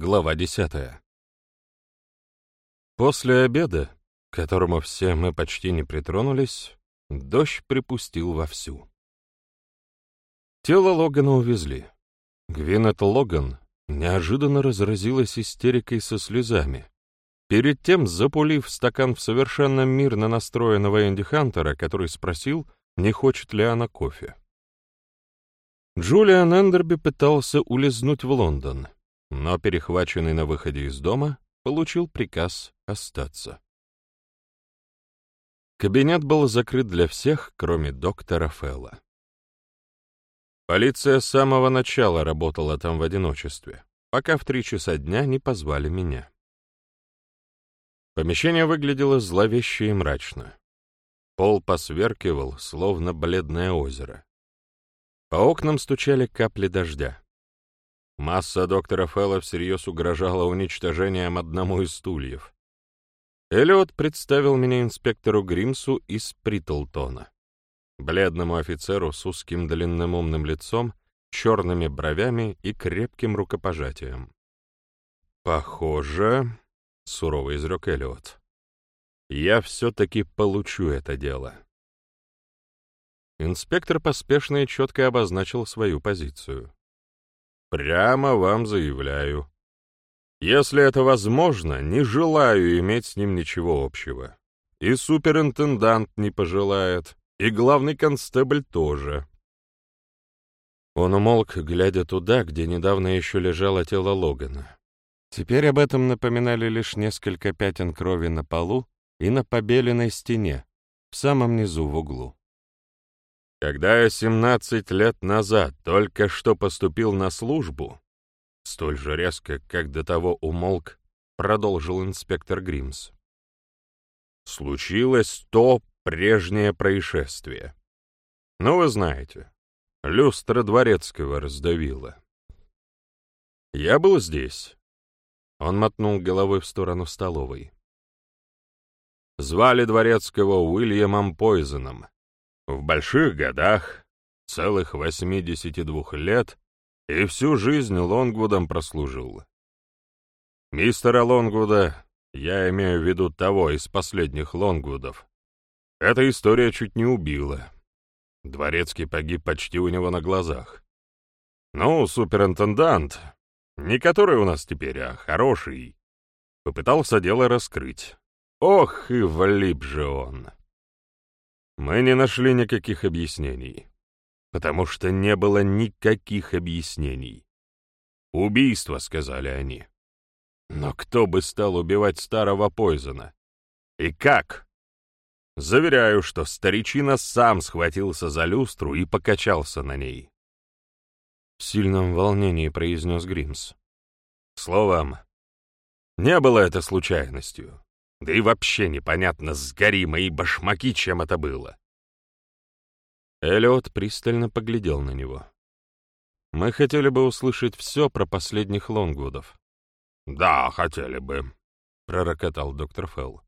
Глава десятая. После обеда, к которому все мы почти не притронулись, дождь припустил вовсю. Тело Логана увезли. Гвинет Логан неожиданно разразилась истерикой со слезами, перед тем запулив стакан в совершенно мирно настроенного Энди Хантера, который спросил, не хочет ли она кофе. Джулиан Эндерби пытался улизнуть в Лондон, но, перехваченный на выходе из дома, получил приказ остаться. Кабинет был закрыт для всех, кроме доктора Фелла. Полиция с самого начала работала там в одиночестве, пока в три часа дня не позвали меня. Помещение выглядело зловеще и мрачно. Пол посверкивал, словно бледное озеро. По окнам стучали капли дождя. Масса доктора Фелла всерьез угрожала уничтожением одному из стульев. Эллиот представил меня инспектору Гримсу из Притлтона, бледному офицеру с узким длинным умным лицом, черными бровями и крепким рукопожатием. «Похоже», — сурово изрек Эллиот, — «я все-таки получу это дело». Инспектор поспешно и четко обозначил свою позицию. Прямо вам заявляю. Если это возможно, не желаю иметь с ним ничего общего. И суперинтендант не пожелает, и главный констебль тоже. Он умолк, глядя туда, где недавно еще лежало тело Логана. Теперь об этом напоминали лишь несколько пятен крови на полу и на побеленной стене, в самом низу в углу. Когда я 17 лет назад только что поступил на службу, столь же резко, как до того умолк, продолжил инспектор Гримс. Случилось то прежнее происшествие. Ну, вы знаете, люстра Дворецкого раздавила. Я был здесь. Он мотнул головой в сторону столовой. Звали Дворецкого Уильямом Пойзеном. В больших годах, целых 82 лет, и всю жизнь Лонгвудом прослужил. Мистера Лонгвуда, я имею в виду того из последних Лонгвудов, эта история чуть не убила. Дворецкий погиб почти у него на глазах. Ну, суперинтендант, не который у нас теперь, а хороший, попытался дело раскрыть. Ох, и влип же он! Мы не нашли никаких объяснений, потому что не было никаких объяснений. Убийство, сказали они. Но кто бы стал убивать старого Пойзона? И как? Заверяю, что старичина сам схватился за люстру и покачался на ней. В сильном волнении произнес Гримс. Словом, не было это случайностью. Да и вообще непонятно, сгори мои башмаки, чем это было. Эллиот пристально поглядел на него. «Мы хотели бы услышать все про последних Лонгвудов». «Да, хотели бы», — пророкотал доктор Фелл.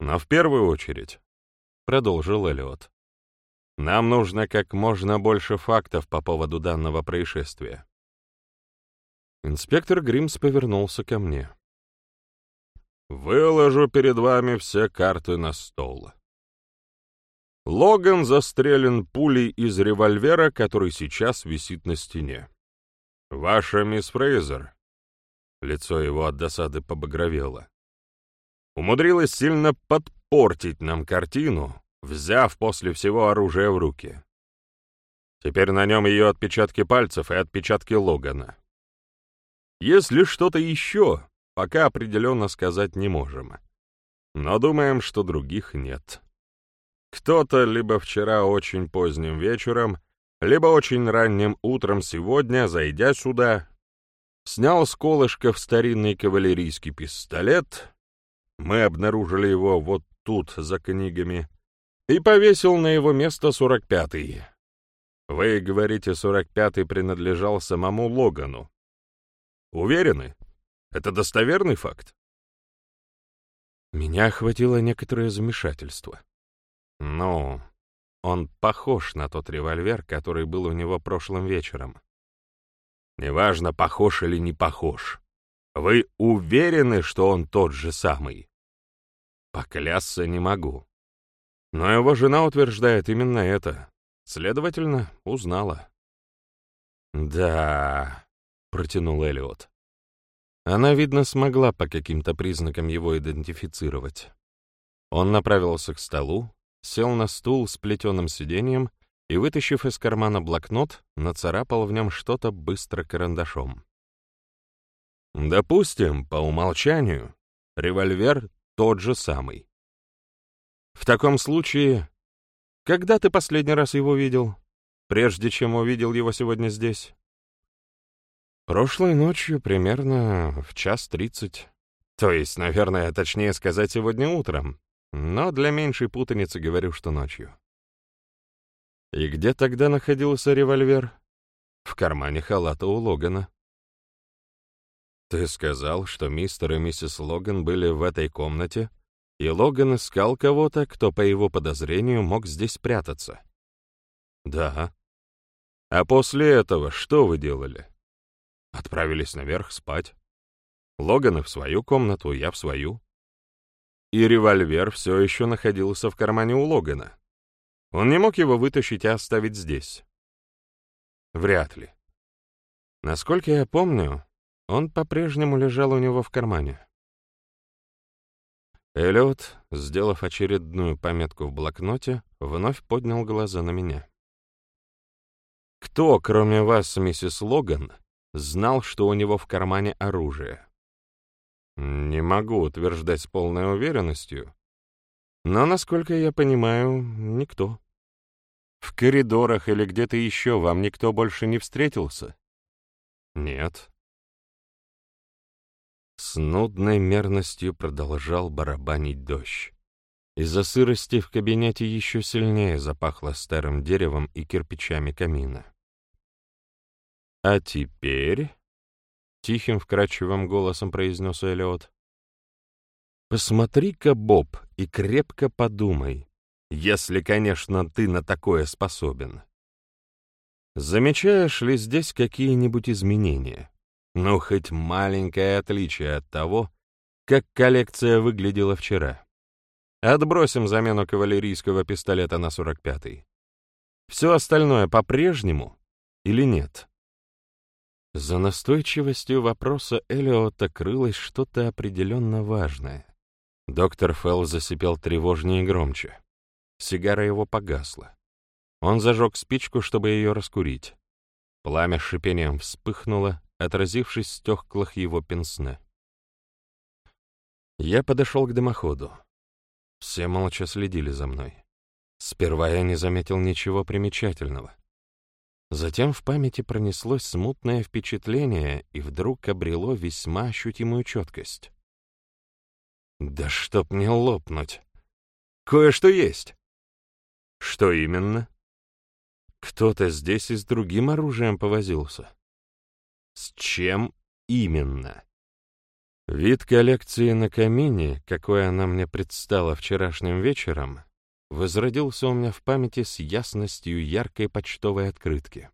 «Но в первую очередь», — продолжил Эллиот, — «нам нужно как можно больше фактов по поводу данного происшествия». Инспектор Гримс повернулся ко мне. Выложу перед вами все карты на стол. Логан застрелен пулей из револьвера, который сейчас висит на стене. Ваша мисс Фрейзер, лицо его от досады побагровело, умудрилась сильно подпортить нам картину, взяв после всего оружие в руки. Теперь на нем ее отпечатки пальцев и отпечатки Логана. Если что-то еще, пока определенно сказать не можем. Но думаем, что других нет. Кто-то либо вчера очень поздним вечером, либо очень ранним утром сегодня, зайдя сюда, снял с колышков старинный кавалерийский пистолет, мы обнаружили его вот тут, за книгами, и повесил на его место 45-й. Вы говорите, 45-й принадлежал самому Логану. Уверены? Это достоверный факт? Меня охватило некоторое замешательство. Ну, он похож на тот револьвер, который был у него прошлым вечером. Неважно, похож или не похож. Вы уверены, что он тот же самый? Поклясться не могу. Но его жена утверждает именно это. Следовательно, узнала. «Да», — протянул Элиот. Она, видно, смогла по каким-то признакам его идентифицировать. Он направился к столу, сел на стул с плетеным сиденьем и, вытащив из кармана блокнот, нацарапал в нем что-то быстро карандашом. Допустим, по умолчанию, револьвер тот же самый. В таком случае, когда ты последний раз его видел, прежде чем увидел его сегодня здесь? Прошлой ночью примерно в час тридцать. То есть, наверное, точнее сказать, сегодня утром. Но для меньшей путаницы говорю, что ночью. И где тогда находился револьвер? В кармане халата у Логана. Ты сказал, что мистер и миссис Логан были в этой комнате, и Логан искал кого-то, кто, по его подозрению, мог здесь прятаться. Да. А после этого что вы делали? Отправились наверх спать. Логаны в свою комнату, я в свою. И револьвер все еще находился в кармане у Логана. Он не мог его вытащить и оставить здесь. Вряд ли. Насколько я помню, он по-прежнему лежал у него в кармане. Эллиот, сделав очередную пометку в блокноте, вновь поднял глаза на меня. «Кто, кроме вас, миссис Логан, знал, что у него в кармане оружие. Не могу утверждать с полной уверенностью, но, насколько я понимаю, никто. В коридорах или где-то еще вам никто больше не встретился? Нет. С нудной мерностью продолжал барабанить дождь. Из-за сырости в кабинете еще сильнее запахло старым деревом и кирпичами камина. «А теперь...» — тихим вкрадчивым голосом произнес Эллиот. «Посмотри-ка, Боб, и крепко подумай, если, конечно, ты на такое способен. Замечаешь ли здесь какие-нибудь изменения? Ну, хоть маленькое отличие от того, как коллекция выглядела вчера. Отбросим замену кавалерийского пистолета на 45-й. Все остальное по-прежнему или нет?» За настойчивостью вопроса Элиота крылось что-то определенно важное. Доктор Фелл засипел тревожнее и громче. Сигара его погасла. Он зажег спичку, чтобы ее раскурить. Пламя шипением вспыхнуло, отразившись в стеклах его пенсне. Я подошел к дымоходу. Все молча следили за мной. Сперва я не заметил ничего примечательного. Затем в памяти пронеслось смутное впечатление и вдруг обрело весьма ощутимую четкость. «Да чтоб не лопнуть! Кое-что есть!» «Что именно?» «Кто-то здесь и с другим оружием повозился». «С чем именно?» Вид коллекции на камине, какой она мне предстала вчерашним вечером, возродился у меня в памяти с ясностью яркой почтовой открытки.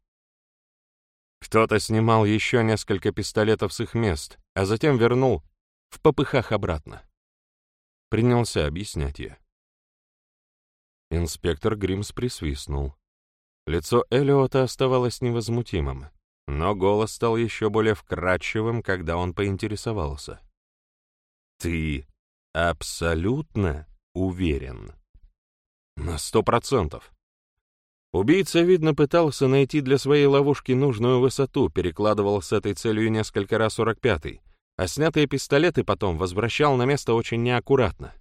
Кто-то снимал еще несколько пистолетов с их мест, а затем вернул в попыхах обратно. Принялся объяснять я. Инспектор Гримс присвистнул. Лицо Элиота оставалось невозмутимым, но голос стал еще более вкрадчивым, когда он поинтересовался. «Ты абсолютно уверен?» На сто процентов. Убийца, видно, пытался найти для своей ловушки нужную высоту, перекладывал с этой целью несколько раз 45-й, а снятые пистолеты потом возвращал на место очень неаккуратно.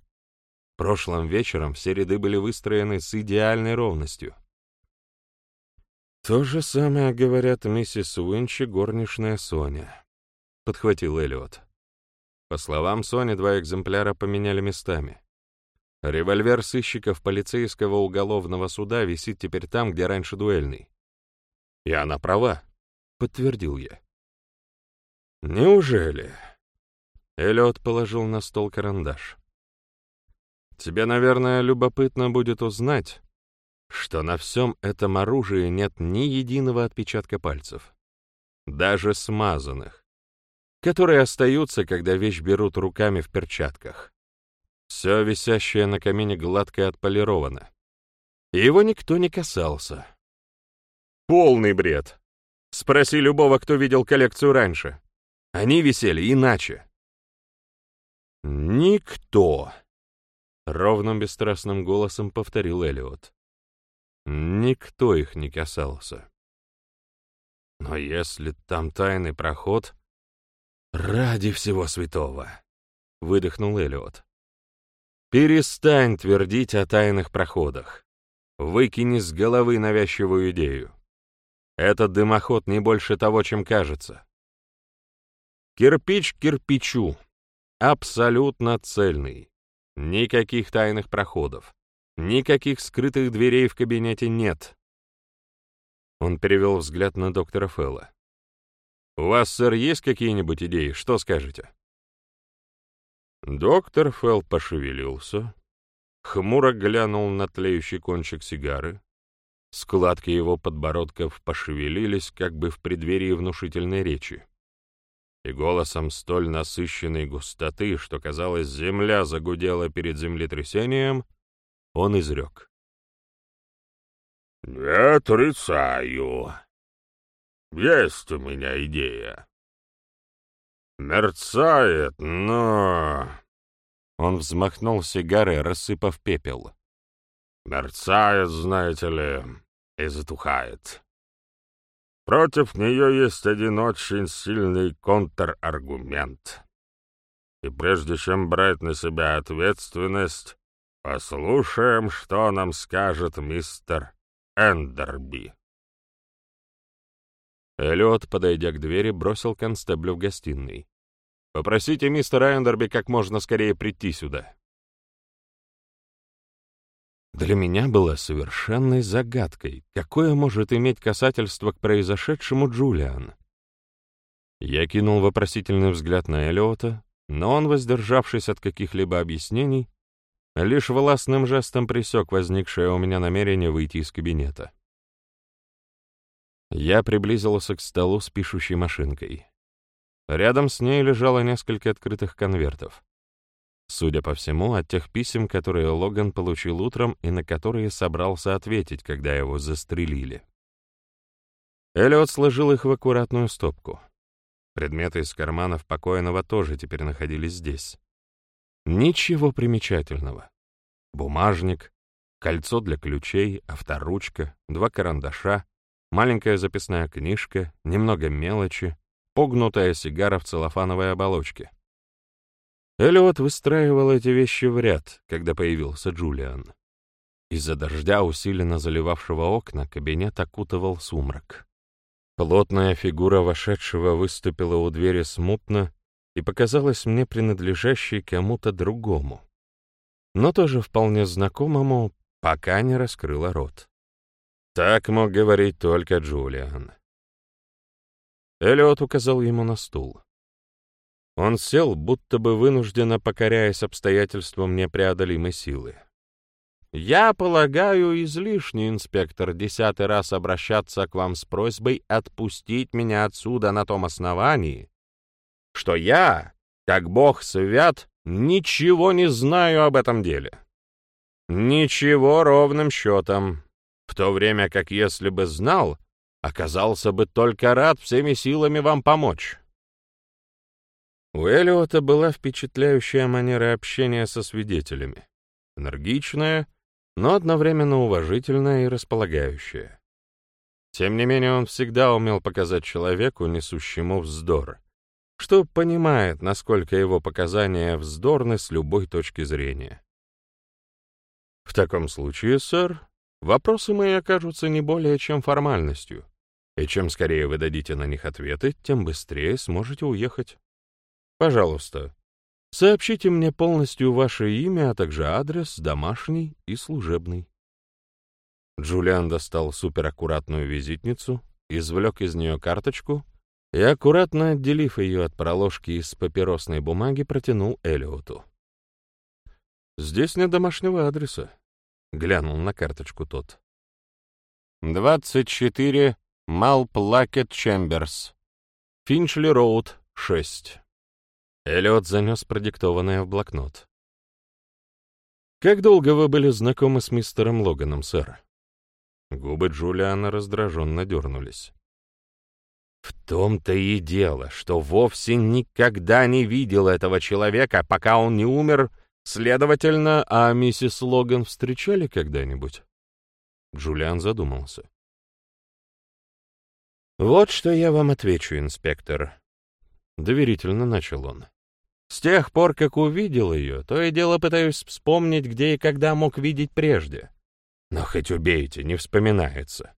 Прошлым вечером все ряды были выстроены с идеальной ровностью. «То же самое говорят миссис Уинчи, горничная Соня», — подхватил Эллиот. По словам Сони, два экземпляра поменяли местами. Револьвер сыщиков полицейского уголовного суда висит теперь там, где раньше дуэльный. И она права, подтвердил я. Неужели? Эллиот положил на стол карандаш. Тебе, наверное, любопытно будет узнать, что на всем этом оружии нет ни единого отпечатка пальцев. даже смазанных, которые остаются, когда вещь берут руками в перчатках. Все висящее на камине гладко отполировано. Его никто не касался. Полный бред. Спроси любого, кто видел коллекцию раньше. Они висели иначе. «Никто!» — ровным бесстрастным голосом повторил Элиот. «Никто их не касался. Но если там тайный проход...» «Ради всего святого!» — выдохнул Элиот. «Перестань твердить о тайных проходах. Выкини с головы навязчивую идею. Этот дымоход не больше того, чем кажется. Кирпич к кирпичу. Абсолютно цельный. Никаких тайных проходов. Никаких скрытых дверей в кабинете нет. Он перевел взгляд на доктора Фелла. «У вас, сэр, есть какие-нибудь идеи? Что скажете?» Доктор Фелл пошевелился, хмуро глянул на тлеющий кончик сигары. Складки его подбородков пошевелились, как бы в преддверии внушительной речи и голосом столь насыщенной густоты, что, казалось, земля загудела перед землетрясением, он изрек. «Не отрицаю. Есть у меня идея. Мерцает, но...» Он взмахнул сигарой, рассыпав пепел. «Мерцает, знаете ли, и затухает. Против нее есть один очень сильный контраргумент. И прежде чем брать на себя ответственность, послушаем, что нам скажет мистер Эндерби. Эллиот, подойдя к двери, бросил констеблю в гостиной. «Попросите мистера Эндерби как можно скорее прийти сюда». Для меня было совершенной загадкой, какое может иметь касательство к произошедшему Джулиан. Я кинул вопросительный взгляд на Элиота, но он, воздержавшись от каких-либо объяснений, лишь властным жестом пресек возникшее у меня намерение выйти из кабинета. Я приблизился к столу с пишущей машинкой. Рядом с ней лежало несколько открытых конвертов. Судя по всему, от тех писем, которые Логан получил утром и на которые собрался ответить, когда его застрелили. Эллиот сложил их в аккуратную стопку. Предметы из карманов покойного тоже теперь находились здесь. Ничего примечательного. Бумажник, кольцо для ключей, авторучка, два карандаша, маленькая записная книжка, немного мелочи, погнутая сигара в целлофановой оболочке — Эллиот выстраивал эти вещи в ряд, когда появился Джулиан. Из-за дождя, усиленно заливавшего окна, кабинет окутывал сумрак. Плотная фигура вошедшего выступила у двери смутно и показалась мне принадлежащей кому-то другому, но тоже вполне знакомому, пока не раскрыла рот. Так мог говорить только Джулиан. Эллиот указал ему на стул. Он сел, будто бы вынужденно покоряясь обстоятельствам непреодолимой силы. «Я полагаю, излишне, инспектор, десятый раз обращаться к вам с просьбой отпустить меня отсюда на том основании, что я, как бог свят, ничего не знаю об этом деле. Ничего ровным счетом, в то время как если бы знал, оказался бы только рад всеми силами вам помочь». У Элиота была впечатляющая манера общения со свидетелями. Энергичная, но одновременно уважительная и располагающая. Тем не менее, он всегда умел показать человеку, несущему вздор, что понимает, насколько его показания вздорны с любой точки зрения. В таком случае, сэр, вопросы мои окажутся не более чем формальностью, и чем скорее вы дадите на них ответы, тем быстрее сможете уехать. Пожалуйста, сообщите мне полностью ваше имя, а также адрес, домашний и служебный. Джулиан достал супераккуратную визитницу, извлек из нее карточку и, аккуратно отделив ее от проложки из папиросной бумаги, протянул Элиоту. «Здесь нет домашнего адреса», — глянул на карточку тот. «24 Малплакет Чемберс, Финчли-Роуд, 6. Эллиот занес продиктованное в блокнот. «Как долго вы были знакомы с мистером Логаном, сэр?» Губы Джулиана раздраженно дернулись. «В том-то и дело, что вовсе никогда не видел этого человека, пока он не умер. Следовательно, а миссис Логан встречали когда-нибудь?» Джулиан задумался. «Вот что я вам отвечу, инспектор», — доверительно начал он. «С тех пор, как увидел ее, то и дело пытаюсь вспомнить, где и когда мог видеть прежде. Но хоть убейте, не вспоминается.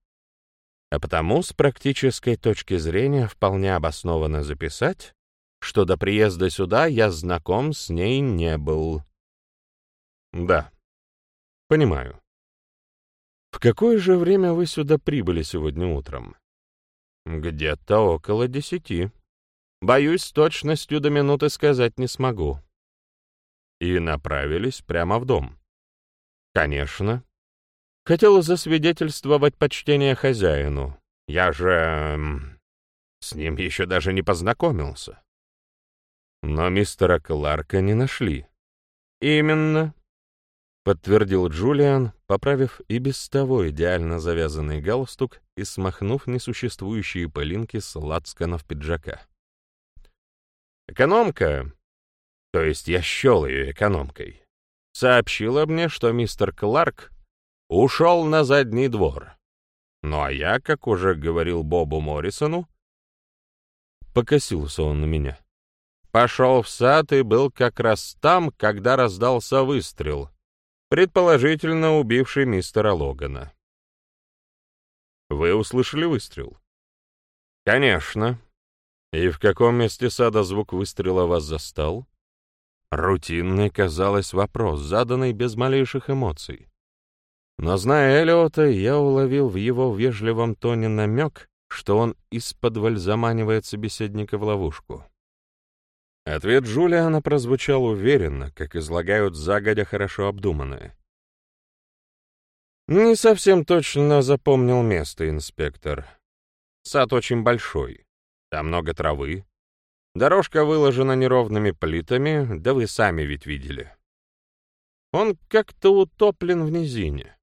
А потому с практической точки зрения вполне обоснованно записать, что до приезда сюда я знаком с ней не был». «Да, понимаю. В какое же время вы сюда прибыли сегодня утром?» «Где-то около десяти. Боюсь, с точностью до минуты сказать не смогу». «И направились прямо в дом?» «Конечно. Хотела засвидетельствовать почтение хозяину. Я же... с ним еще даже не познакомился». «Но мистера Кларка не нашли». «Именно подтвердил Джулиан, поправив и без того идеально завязанный галстук и смахнув несуществующие пылинки с лацканов пиджака. Экономка, то есть я щел ее экономкой, сообщила мне, что мистер Кларк ушел на задний двор. Ну а я, как уже говорил Бобу Моррисону, покосился он на меня. Пошел в сад и был как раз там, когда раздался выстрел — предположительно убивший мистера Логана. Вы услышали выстрел? Конечно. И в каком месте сада звук выстрела вас застал? Рутинный, казалось, вопрос, заданный без малейших эмоций. Но, зная Эллиота, я уловил в его вежливом тоне намек, что он из-под заманивает собеседника в ловушку. Ответ Джулиана прозвучал уверенно, как излагают загодя хорошо обдуманное. «Не совсем точно запомнил место, инспектор. Сад очень большой, там много травы. Дорожка выложена неровными плитами, да вы сами ведь видели. Он как-то утоплен в низине.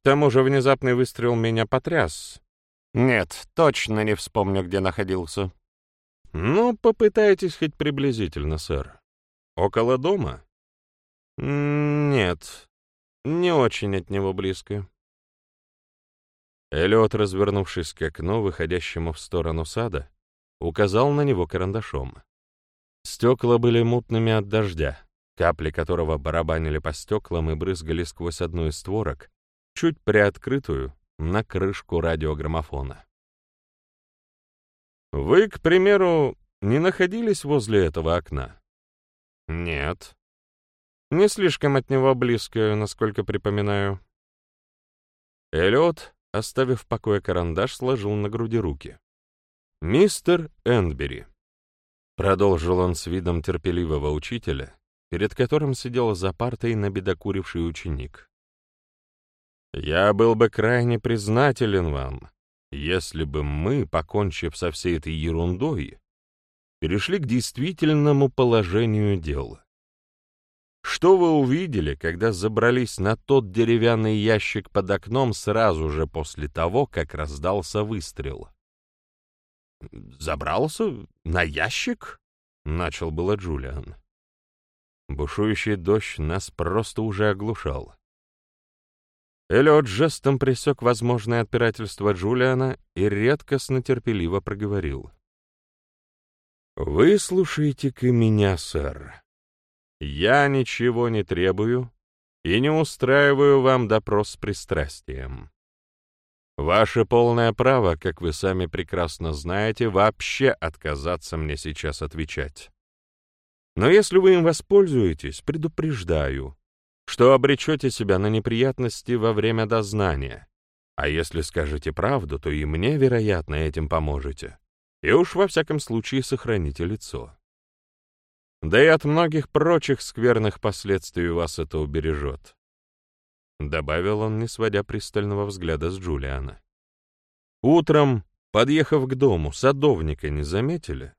К тому же внезапный выстрел меня потряс. Нет, точно не вспомню, где находился. «Ну, попытайтесь хоть приблизительно, сэр. Около дома?» «Нет, не очень от него близко». Эллиот, развернувшись к окну, выходящему в сторону сада, указал на него карандашом. Стекла были мутными от дождя, капли которого барабанили по стеклам и брызгали сквозь одну из створок, чуть приоткрытую, на крышку радиограммофона. Вы, к примеру, не находились возле этого окна? Нет. Не слишком от него близко, насколько припоминаю. Эллиот, оставив в покое карандаш, сложил на груди руки. «Мистер Эндбери», — продолжил он с видом терпеливого учителя, перед которым сидел за партой набедокуривший ученик. «Я был бы крайне признателен вам, если бы мы, покончив со всей этой ерундой, перешли к действительному положению дела. Что вы увидели, когда забрались на тот деревянный ящик под окном сразу же после того, как раздался выстрел? «Забрался? На ящик?» — начал было Джулиан. Бушующий дождь нас просто уже оглушал. Эллиот жестом пресек возможное отпирательство Джулиана и редкостно терпеливо проговорил. «Выслушайте-ка меня, сэр. Я ничего не требую и не устраиваю вам допрос с пристрастием. Ваше полное право, как вы сами прекрасно знаете, вообще отказаться мне сейчас отвечать. Но если вы им воспользуетесь, предупреждаю, что обречете себя на неприятности во время дознания, а если скажете правду, то и мне, вероятно, этим поможете, и уж во всяком случае сохраните лицо. Да и от многих прочих скверных последствий вас это убережет. Добавил он, не сводя пристального взгляда с Джулиана. Утром подъехав к дому, садовника не заметили?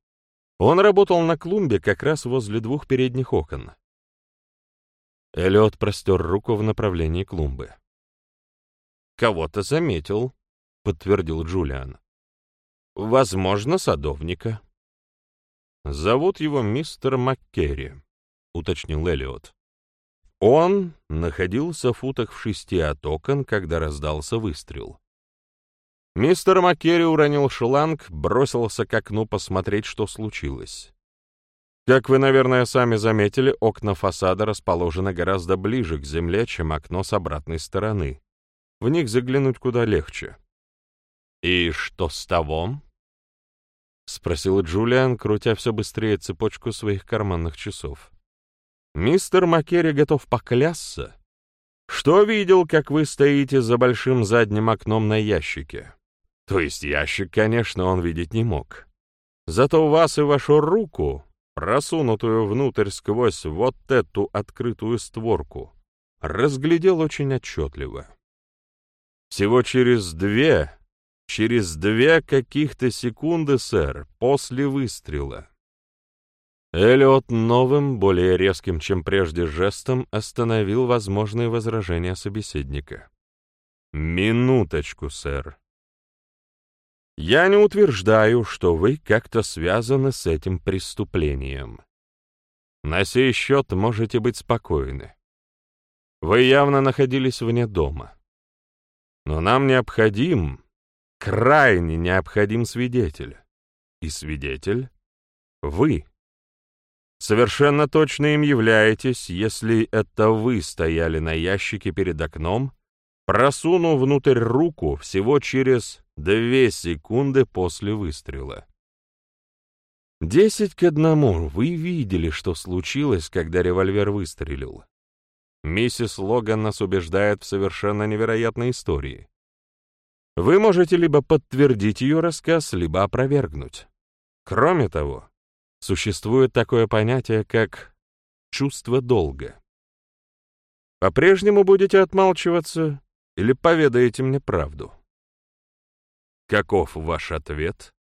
Он работал на клумбе как раз возле двух передних окон. Эллиот простер руку в направлении клумбы. «Кого-то заметил», — подтвердил Джулиан. «Возможно, садовника». «Зовут его мистер МакКерри», — уточнил Эллиот. Он находился в футах в шести от окон, когда раздался выстрел. Мистер Маккерри уронил шланг, бросился к окну посмотреть, что случилось. Как вы, наверное, сами заметили, окна фасада расположены гораздо ближе к земле, чем окно с обратной стороны. В них заглянуть куда легче. «И что с того?» — спросил Джулиан, крутя все быстрее цепочку своих карманных часов. «Мистер Маккерри готов поклясться, что видел, как вы стоите за большим задним окном на ящике. То есть ящик, конечно, он видеть не мог. Зато вас и вашу руку, просунутую внутрь сквозь вот эту открытую створку, разглядел очень отчетливо. Всего через две, через две каких-то секунды, сэр, после выстрела. Эллиот новым, более резким, чем прежде, жестом остановил возможные возражения собеседника. «Минуточку, сэр. Я не утверждаю, что вы как-то связаны с этим преступлением. На сей счет можете быть спокойны. Вы явно находились вне дома. Но нам необходим, крайне необходим свидетель. И свидетель — вы. Совершенно точно им являетесь, если это вы стояли на ящике перед окном, просунув внутрь руку всего через Две секунды после выстрела. Десять к одному. Вы видели, что случилось, когда револьвер выстрелил. Миссис Логан нас убеждает в совершенно невероятной истории. Вы можете либо подтвердить ее рассказ, либо опровергнуть. Кроме того, существует такое понятие, как чувство долга. По-прежнему будете отмалчиваться или поведаете мне правду? Каков ваш ответ?